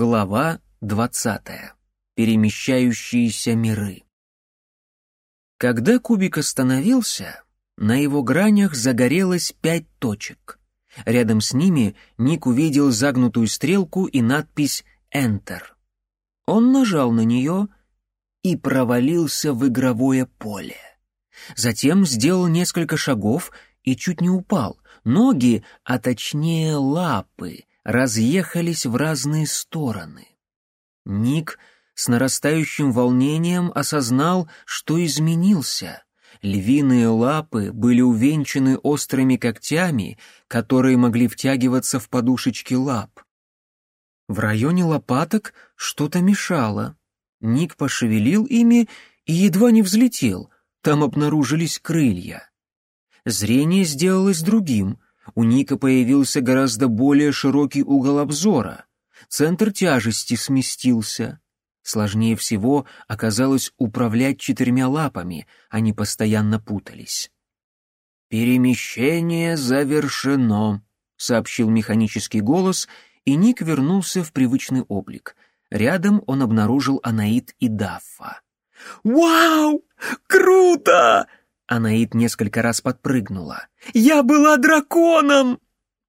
Глава двадцатая. Перемещающиеся миры. Когда кубик остановился, на его гранях загорелось пять точек. Рядом с ними Ник увидел загнутую стрелку и надпись «Enter». Он нажал на нее и провалился в игровое поле. Затем сделал несколько шагов и чуть не упал. Ноги, а точнее лапы, разъехались в разные стороны. Ник с нарастающим волнением осознал, что изменился. Львиные лапы были увенчаны острыми когтями, которые могли втягиваться в подушечки лап. В районе лопаток что-то мешало. Ник пошевелил ими и едва не взлетел, там обнаружились крылья. Зрение сделалось другим, у Ника появился гораздо более широкий угол обзора. Центр тяжести сместился. Сложнее всего оказалось управлять четырьмя лапами, они постоянно путались. «Перемещение завершено», — сообщил механический голос, и Ник вернулся в привычный облик. Рядом он обнаружил Анаит и Даффа. «Вау! Круто!» Анаит несколько раз подпрыгнула. «Я была драконом!»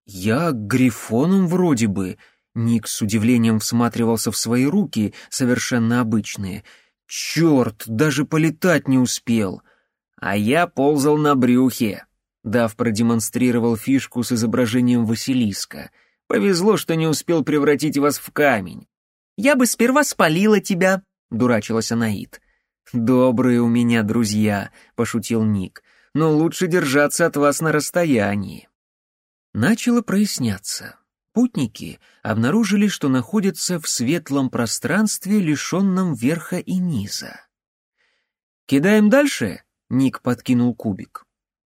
«Я грифоном вроде бы». Ник с удивлением всматривался в свои руки, совершенно обычные. «Черт, даже полетать не успел!» «А я ползал на брюхе!» Дав продемонстрировал фишку с изображением Василиска. «Повезло, что не успел превратить вас в камень». «Я бы сперва спалила тебя», — дурачилась Анаит. «Добрые у меня друзья», — пошутил Ник, «но лучше держаться от вас на расстоянии». Начало проясняться. Путники обнаружили, что находятся в светлом пространстве, лишенном верха и низа. «Кидаем дальше?» — Ник подкинул кубик.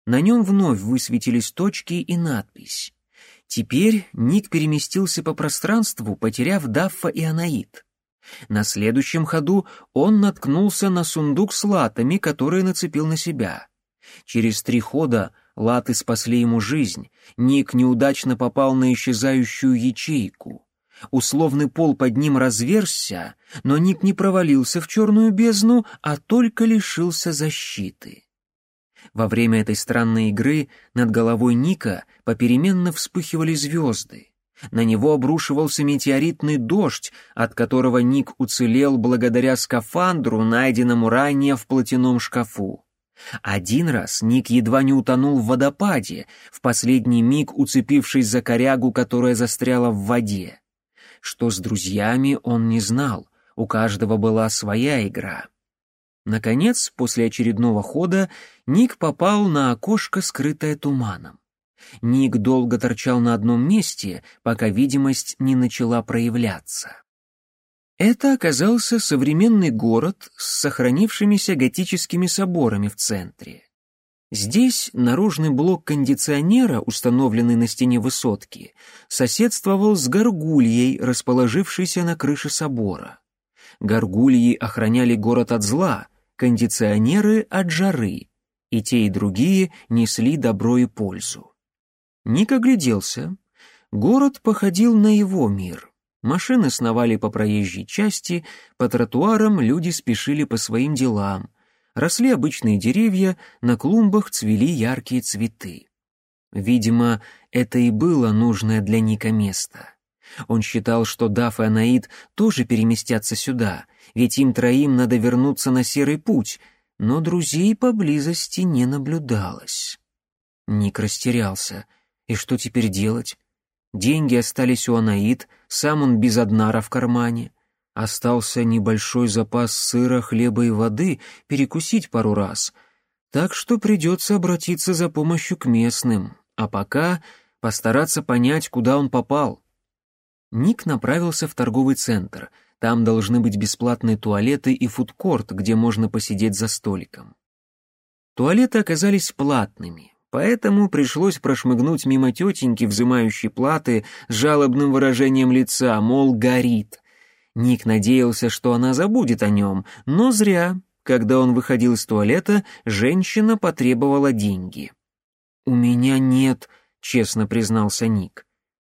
На нем вновь высветились точки и надпись. Теперь Ник переместился по пространству, потеряв Даффа и Анаит. На следующем ходу он наткнулся на сундук с латами, которые нацепил на себя. Через три хода латы спасли ему жизнь, Ник неудачно попал на исчезающую ячейку. Условный пол под ним разверзся, но Ник не провалился в черную бездну, а только лишился защиты. Во время этой странной игры над головой Ника попеременно вспыхивали звезды. На него обрушивался метеоритный дождь, от которого Ник уцелел благодаря скафандру, найденному ранее в платяном шкафу. Один раз Ник едва не утонул в водопаде, в последний миг уцепившись за корягу, которая застряла в воде. Что с друзьями он не знал, у каждого была своя игра. Наконец, после очередного хода, Ник попал на окошко, скрытое туманом. Ник долго торчал на одном месте, пока видимость не начала проявляться. Это оказался современный город с сохранившимися готическими соборами в центре. Здесь наружный блок кондиционера, установленный на стене высотки, соседствовал с горгульей, расположившейся на крыше собора. Горгульи охраняли город от зла, кондиционеры — от жары, и те и другие несли добро и пользу. Ник огляделся. Город походил на его мир. Машины сновали по проезжей части, по тротуарам люди спешили по своим делам. Росли обычные деревья, на клумбах цвели яркие цветы. Видимо, это и было нужное для Ника место. Он считал, что Даф и Анаид тоже переместятся сюда, ведь им троим надо вернуться на серый путь, но друзей поблизости не наблюдалось. Ник растерялся — и что теперь делать? Деньги остались у Анаид, сам он без однара в кармане. Остался небольшой запас сыра, хлеба и воды, перекусить пару раз. Так что придется обратиться за помощью к местным, а пока постараться понять, куда он попал. Ник направился в торговый центр. Там должны быть бесплатные туалеты и фудкорт, где можно посидеть за столиком. Туалеты оказались платными, Поэтому пришлось прошмыгнуть мимо тетеньки, взымающей платы, с жалобным выражением лица, мол, горит. Ник надеялся, что она забудет о нем, но зря. Когда он выходил из туалета, женщина потребовала деньги. «У меня нет», — честно признался Ник.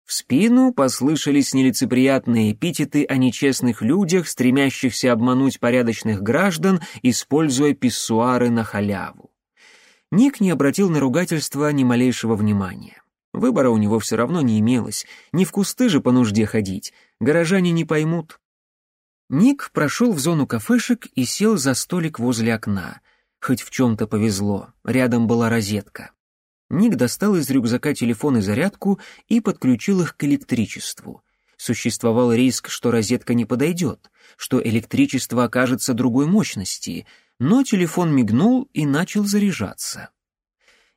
В спину послышались нелицеприятные эпитеты о нечестных людях, стремящихся обмануть порядочных граждан, используя писсуары на халяву. Ник не обратил на ругательство ни малейшего внимания. Выбора у него все равно не имелось, не в кусты же по нужде ходить, горожане не поймут. Ник прошел в зону кафешек и сел за столик возле окна. Хоть в чем-то повезло, рядом была розетка. Ник достал из рюкзака телефон и зарядку и подключил их к электричеству. Существовал риск, что розетка не подойдет, что электричество окажется другой мощности, но телефон мигнул и начал заряжаться.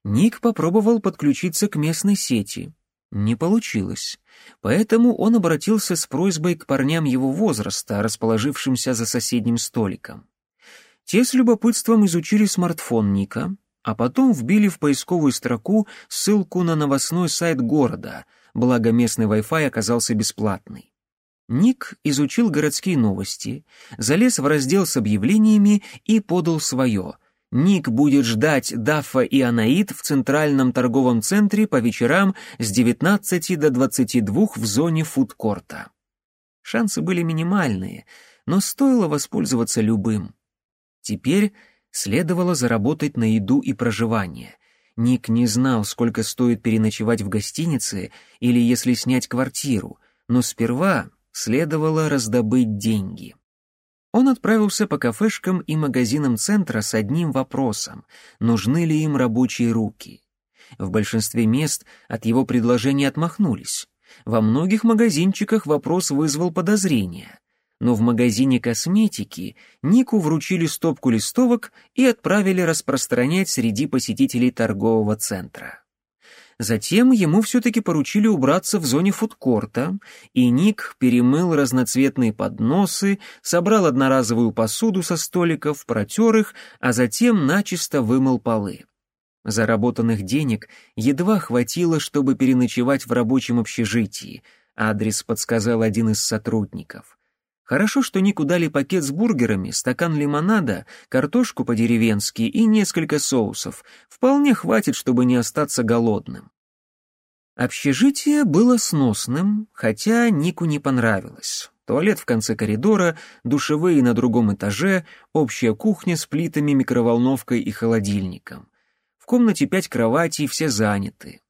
Ник попробовал подключиться к местной сети. Не получилось. Поэтому он обратился с просьбой к парням его возраста, расположившимся за соседним столиком. Те с любопытством изучили смартфон Ника, а потом вбили в поисковую строку ссылку на новостной сайт города, благо местный Wi-Fi оказался бесплатный. Ник изучил городские новости, залез в раздел с объявлениями и подал свое. Ник будет ждать Даффа и Анаид в центральном торговом центре по вечерам с 19 до 22 в зоне фудкорта. Шансы были минимальные, но стоило воспользоваться любым. Теперь следовало заработать на еду и проживание. Ник не знал, сколько стоит переночевать в гостинице или если снять квартиру, но сперва следовало раздобыть деньги. Он отправился по кафешкам и магазинам центра с одним вопросом — нужны ли им рабочие руки? В большинстве мест от его предложения отмахнулись. Во многих магазинчиках вопрос вызвал подозрения но в магазине косметики Нику вручили стопку листовок и отправили распространять среди посетителей торгового центра. Затем ему все-таки поручили убраться в зоне фудкорта, и Ник перемыл разноцветные подносы, собрал одноразовую посуду со столиков, протер их, а затем начисто вымыл полы. Заработанных денег едва хватило, чтобы переночевать в рабочем общежитии. Адрес подсказал один из сотрудников. Хорошо, что Нику дали пакет с бургерами, стакан лимонада, картошку по-деревенски и несколько соусов. Вполне хватит, чтобы не остаться голодным. Общежитие было сносным, хотя Нику не понравилось. Туалет в конце коридора, душевые на другом этаже, общая кухня с плитами, микроволновкой и холодильником. В комнате пять кроватей, все заняты.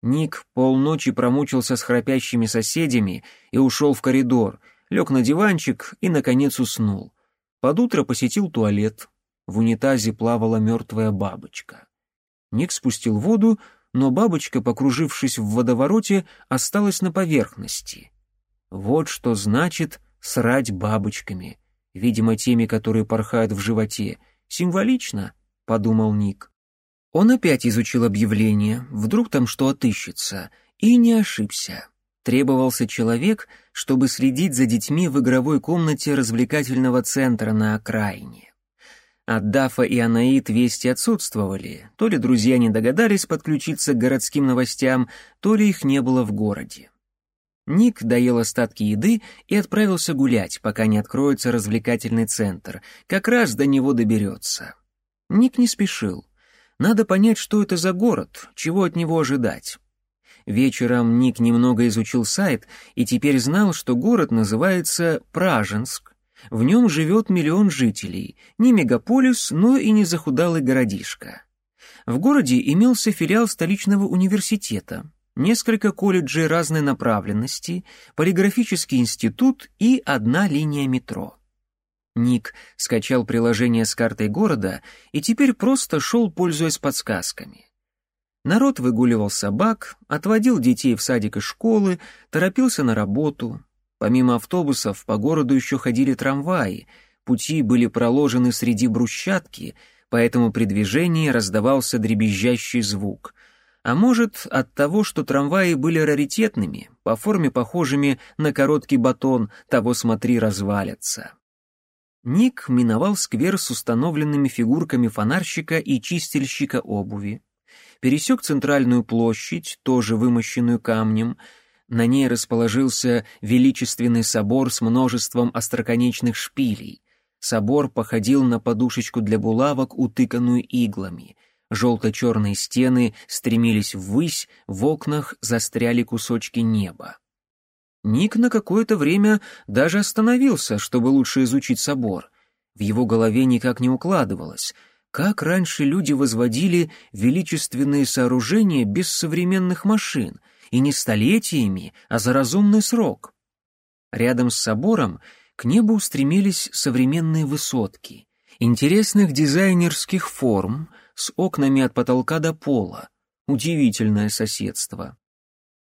Ник полночи промучился с храпящими соседями и ушел в коридор — лег на диванчик и, наконец, уснул. Под утро посетил туалет. В унитазе плавала мертвая бабочка. Ник спустил воду, но бабочка, покружившись в водовороте, осталась на поверхности. Вот что значит срать бабочками, видимо, теми, которые порхают в животе. Символично, — подумал Ник. Он опять изучил объявление, вдруг там что отыщется, и не ошибся требовался человек, чтобы следить за детьми в игровой комнате развлекательного центра на окраине. От Дафа и Анаит вести отсутствовали, то ли друзья не догадались подключиться к городским новостям, то ли их не было в городе. Ник доел остатки еды и отправился гулять, пока не откроется развлекательный центр, как раз до него доберется. Ник не спешил. Надо понять, что это за город, чего от него ожидать. Вечером Ник немного изучил сайт и теперь знал, что город называется Праженск. В нем живет миллион жителей, не мегаполис, но и не захудалый городишко. В городе имелся филиал столичного университета, несколько колледжей разной направленности, полиграфический институт и одна линия метро. Ник скачал приложение с картой города и теперь просто шел, пользуясь подсказками. Народ выгуливал собак, отводил детей в садик и школы, торопился на работу. Помимо автобусов по городу еще ходили трамваи, пути были проложены среди брусчатки, поэтому при движении раздавался дребезжащий звук. А может, от того, что трамваи были раритетными, по форме похожими на короткий батон, того смотри развалятся. Ник миновал сквер с установленными фигурками фонарщика и чистильщика обуви пересек центральную площадь, тоже вымощенную камнем. На ней расположился величественный собор с множеством остроконечных шпилей. Собор походил на подушечку для булавок, утыканную иглами. Желто-черные стены стремились ввысь, в окнах застряли кусочки неба. Ник на какое-то время даже остановился, чтобы лучше изучить собор. В его голове никак не укладывалось, как раньше люди возводили величественные сооружения без современных машин, и не столетиями, а за разумный срок. Рядом с собором к небу устремились современные высотки, интересных дизайнерских форм с окнами от потолка до пола. Удивительное соседство.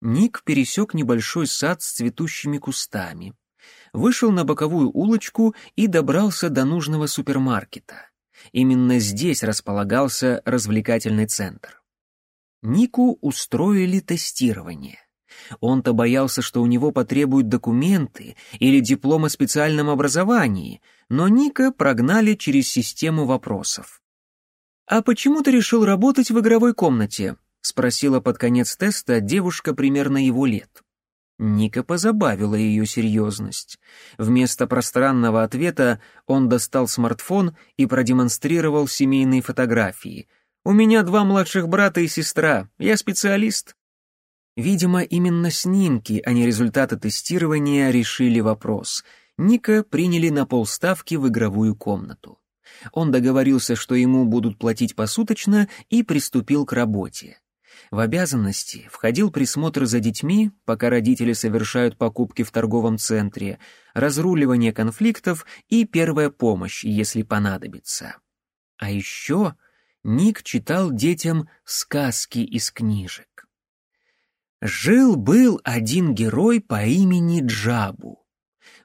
Ник пересек небольшой сад с цветущими кустами, вышел на боковую улочку и добрался до нужного супермаркета. Именно здесь располагался развлекательный центр. Нику устроили тестирование. Он-то боялся, что у него потребуют документы или диплом о специальном образовании, но Ника прогнали через систему вопросов. «А почему ты решил работать в игровой комнате?» — спросила под конец теста девушка примерно его лет. Ника позабавила ее серьезность. Вместо пространного ответа он достал смартфон и продемонстрировал семейные фотографии. «У меня два младших брата и сестра, я специалист». Видимо, именно снимки, а не результаты тестирования решили вопрос. Ника приняли на полставки в игровую комнату. Он договорился, что ему будут платить посуточно, и приступил к работе. В обязанности входил присмотр за детьми, пока родители совершают покупки в торговом центре, разруливание конфликтов и первая помощь, если понадобится. А еще Ник читал детям сказки из книжек. Жил-был один герой по имени Джабу.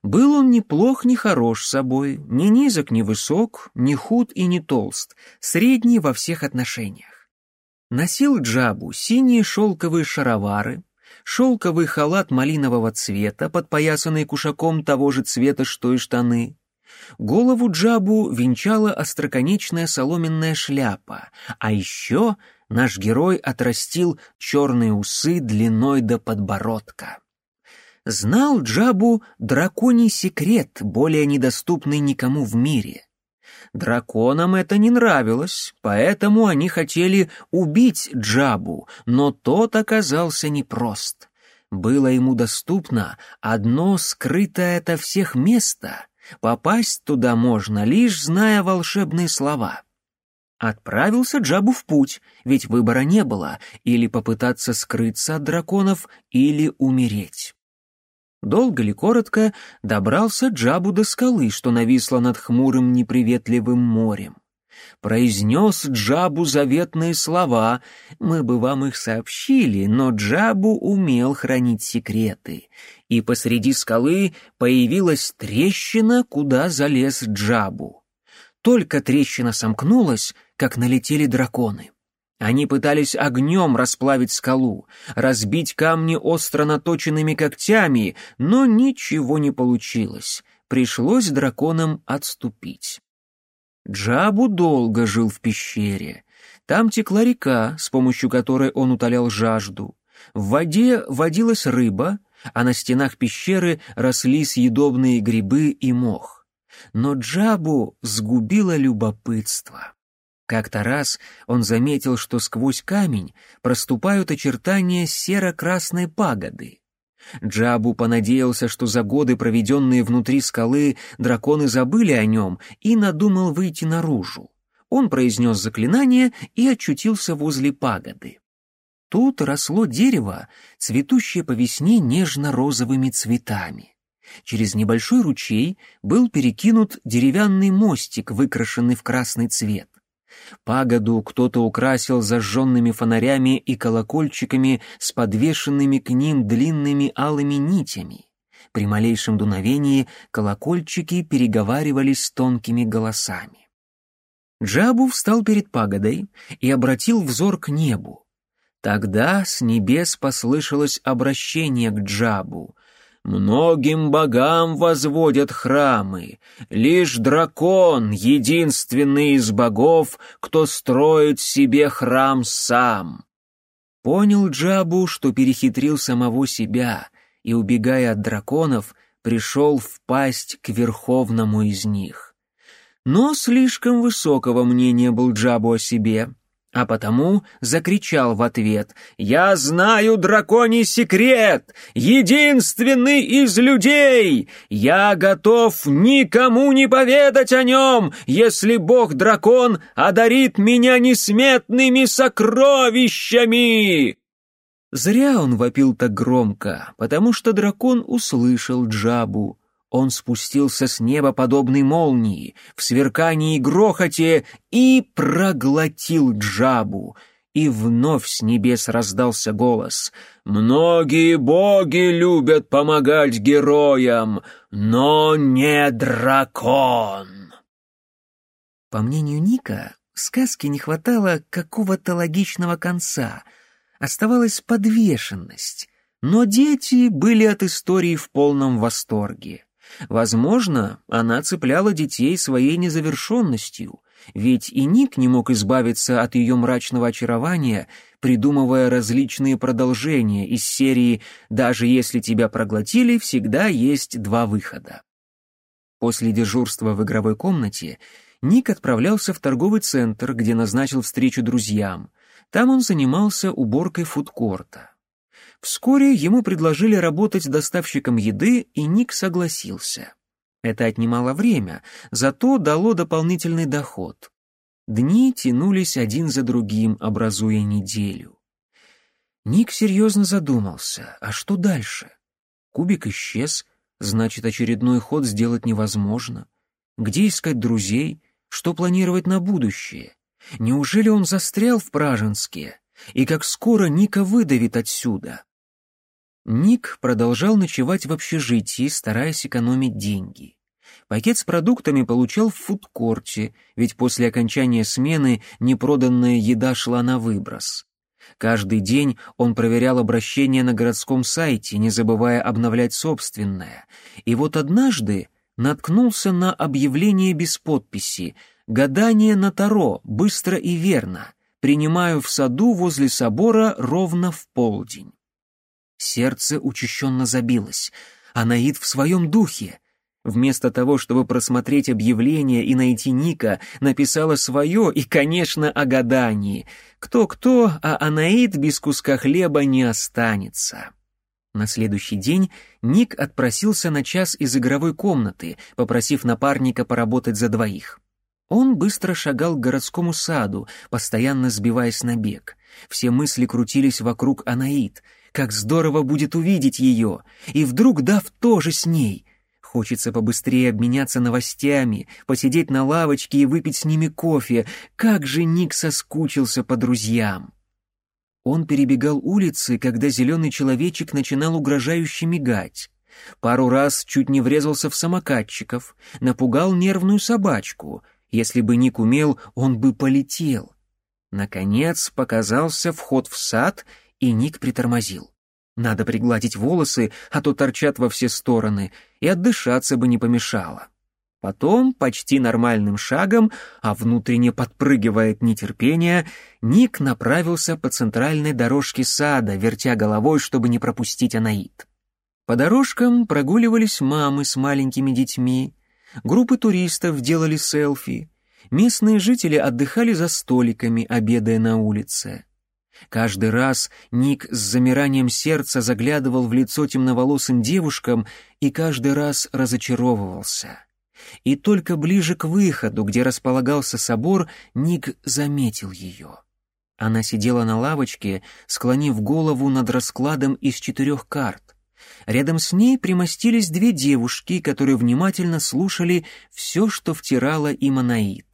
Был он ни плох, ни хорош собой, ни низок, ни высок, ни худ и ни толст, средний во всех отношениях. Носил Джабу синие шелковые шаровары, шелковый халат малинового цвета, подпоясанный кушаком того же цвета, что и штаны. Голову Джабу венчала остроконечная соломенная шляпа, а еще наш герой отрастил черные усы длиной до подбородка. Знал Джабу драконий секрет, более недоступный никому в мире. Драконам это не нравилось, поэтому они хотели убить Джабу, но тот оказался непрост. Было ему доступно одно скрытое ото всех место. Попасть туда можно, лишь зная волшебные слова — Отправился Джабу в путь, ведь выбора не было, или попытаться скрыться от драконов, или умереть. Долго ли коротко добрался Джабу до скалы, что нависла над хмурым неприветливым морем. Произнес Джабу заветные слова, мы бы вам их сообщили, но Джабу умел хранить секреты, и посреди скалы появилась трещина, куда залез Джабу. Только трещина сомкнулась, как налетели драконы. Они пытались огнем расплавить скалу, разбить камни остро наточенными когтями, но ничего не получилось. Пришлось драконам отступить. Джабу долго жил в пещере. Там текла река, с помощью которой он утолял жажду. В воде водилась рыба, а на стенах пещеры росли съедобные грибы и мох. Но Джабу сгубило любопытство. Как-то раз он заметил, что сквозь камень проступают очертания серо-красной пагоды. Джабу понадеялся, что за годы, проведенные внутри скалы, драконы забыли о нем и надумал выйти наружу. Он произнес заклинание и очутился возле пагоды. Тут росло дерево, цветущее по весне нежно-розовыми цветами. Через небольшой ручей был перекинут деревянный мостик, выкрашенный в красный цвет. Пагоду кто-то украсил зажженными фонарями и колокольчиками с подвешенными к ним длинными алыми нитями. При малейшем дуновении колокольчики переговаривались с тонкими голосами. Джабу встал перед пагодой и обратил взор к небу. Тогда с небес послышалось обращение к Джабу — Многим богам возводят храмы, лишь дракон — единственный из богов, кто строит себе храм сам. Понял Джабу, что перехитрил самого себя, и, убегая от драконов, пришел в пасть к верховному из них. Но слишком высокого мнения был Джабу о себе. А потому закричал в ответ «Я знаю драконий секрет, единственный из людей! Я готов никому не поведать о нем, если бог-дракон одарит меня несметными сокровищами!» Зря он вопил так громко, потому что дракон услышал Джабу. Он спустился с неба подобной молнии, в сверкании и грохоте, и проглотил Джабу. И вновь с небес раздался голос. «Многие боги любят помогать героям, но не дракон!» По мнению Ника, сказке не хватало какого-то логичного конца. Оставалась подвешенность. Но дети были от истории в полном восторге. Возможно, она цепляла детей своей незавершенностью, ведь и Ник не мог избавиться от ее мрачного очарования, придумывая различные продолжения из серии «Даже если тебя проглотили, всегда есть два выхода». После дежурства в игровой комнате Ник отправлялся в торговый центр, где назначил встречу друзьям. Там он занимался уборкой фудкорта. Вскоре ему предложили работать доставщиком еды, и Ник согласился. Это отнимало время, зато дало дополнительный доход. Дни тянулись один за другим, образуя неделю. Ник серьезно задумался, а что дальше? Кубик исчез, значит, очередной ход сделать невозможно. Где искать друзей? Что планировать на будущее? Неужели он застрял в Праженске? И как скоро Ника выдавит отсюда? Ник продолжал ночевать в общежитии, стараясь экономить деньги. Пакет с продуктами получал в фудкорте, ведь после окончания смены непроданная еда шла на выброс. Каждый день он проверял обращение на городском сайте, не забывая обновлять собственное. И вот однажды наткнулся на объявление без подписи «Гадание на Таро, быстро и верно. Принимаю в саду возле собора ровно в полдень». Сердце учащенно забилось. Анаид в своем духе. Вместо того, чтобы просмотреть объявление и найти Ника, написала свое и, конечно, о гадании. Кто-кто, а Анаид без куска хлеба не останется. На следующий день Ник отпросился на час из игровой комнаты, попросив напарника поработать за двоих. Он быстро шагал к городскому саду, постоянно сбиваясь на бег. Все мысли крутились вокруг Анаид — как здорово будет увидеть ее, и вдруг Дав тоже с ней. Хочется побыстрее обменяться новостями, посидеть на лавочке и выпить с ними кофе. Как же Ник соскучился по друзьям. Он перебегал улицы, когда зеленый человечек начинал угрожающе мигать. Пару раз чуть не врезался в самокатчиков, напугал нервную собачку. Если бы Ник умел, он бы полетел. Наконец показался вход в сад, и Ник притормозил. Надо пригладить волосы, а то торчат во все стороны, и отдышаться бы не помешало. Потом, почти нормальным шагом, а внутренне подпрыгивая от нетерпения, Ник направился по центральной дорожке сада, вертя головой, чтобы не пропустить Анаит. По дорожкам прогуливались мамы с маленькими детьми, группы туристов делали селфи, местные жители отдыхали за столиками, обедая на улице. Каждый раз Ник с замиранием сердца заглядывал в лицо темноволосым девушкам и каждый раз разочаровывался. И только ближе к выходу, где располагался собор, Ник заметил ее. Она сидела на лавочке, склонив голову над раскладом из четырех карт. Рядом с ней примостились две девушки, которые внимательно слушали все, что втирала им Анаид.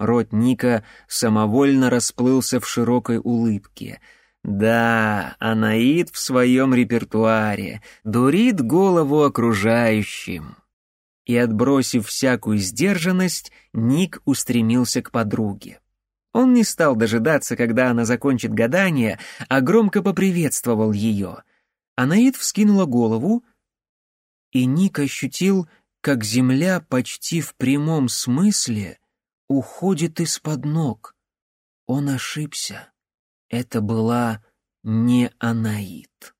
Рот Ника самовольно расплылся в широкой улыбке. Да, Анаид в своем репертуаре, дурит голову окружающим. И, отбросив всякую сдержанность, Ник устремился к подруге. Он не стал дожидаться, когда она закончит гадание, а громко поприветствовал ее. Анаид вскинула голову, и Ник ощутил, как земля почти в прямом смысле уходит из-под ног. Он ошибся. Это была не Анаит.